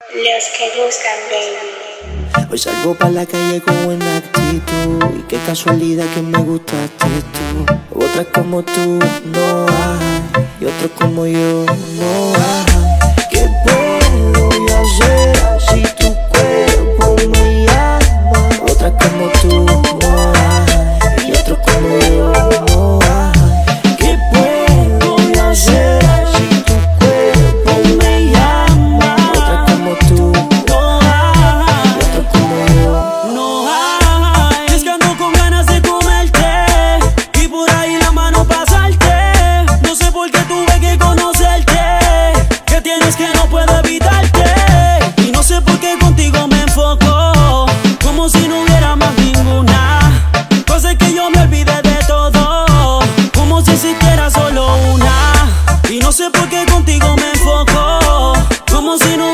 Los que buscan, baby. Hoy salgo pa' la calle con buena actitud. Y qué casualidad que me gustaste tú. Otras como tú no hay. Y otros como yo no hay si no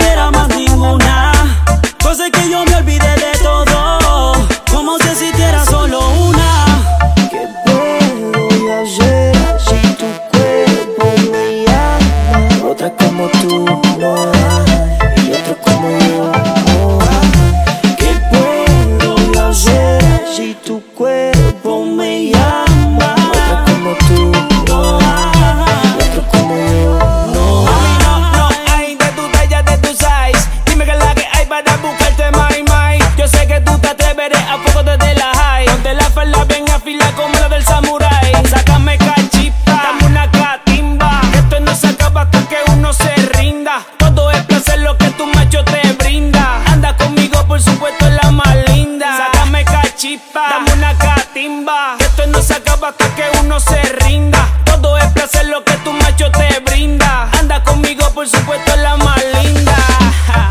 afila como la del samurai. Sácame cachita, dame una catimba. Esto no se acaba hasta que uno se rinda. Todo es placer lo que tu macho te brinda. Anda conmigo, por supuesto, es la más linda. Sácame cachita, dame una catimba. Esto no se acaba hasta que uno se rinda. Todo es placer lo que tu macho te brinda. Anda conmigo, por supuesto, es la más linda.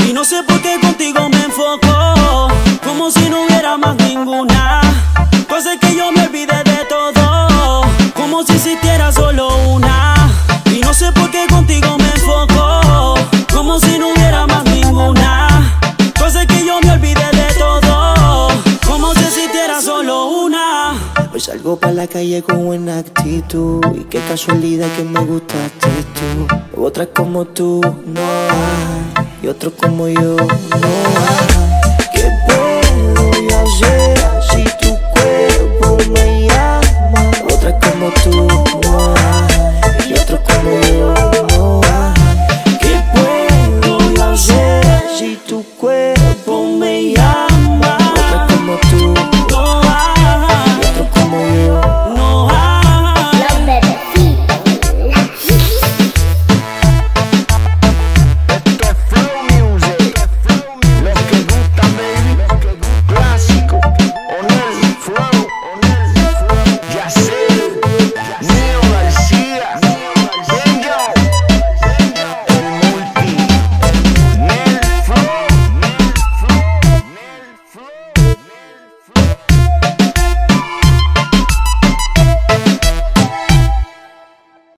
Y no sé por qué contigo me enfoco, como si no si existiera solo una. Y no sé por qué contigo me enfoco, como si no hubiera más ninguna. Cosa que yo me olvidé de todo, como si existiera solo una. Hoy salgo pa' la calle con buena actitud Y qué casualidad que me gustaste tú Otras como tú no hay Y otros como yo no hay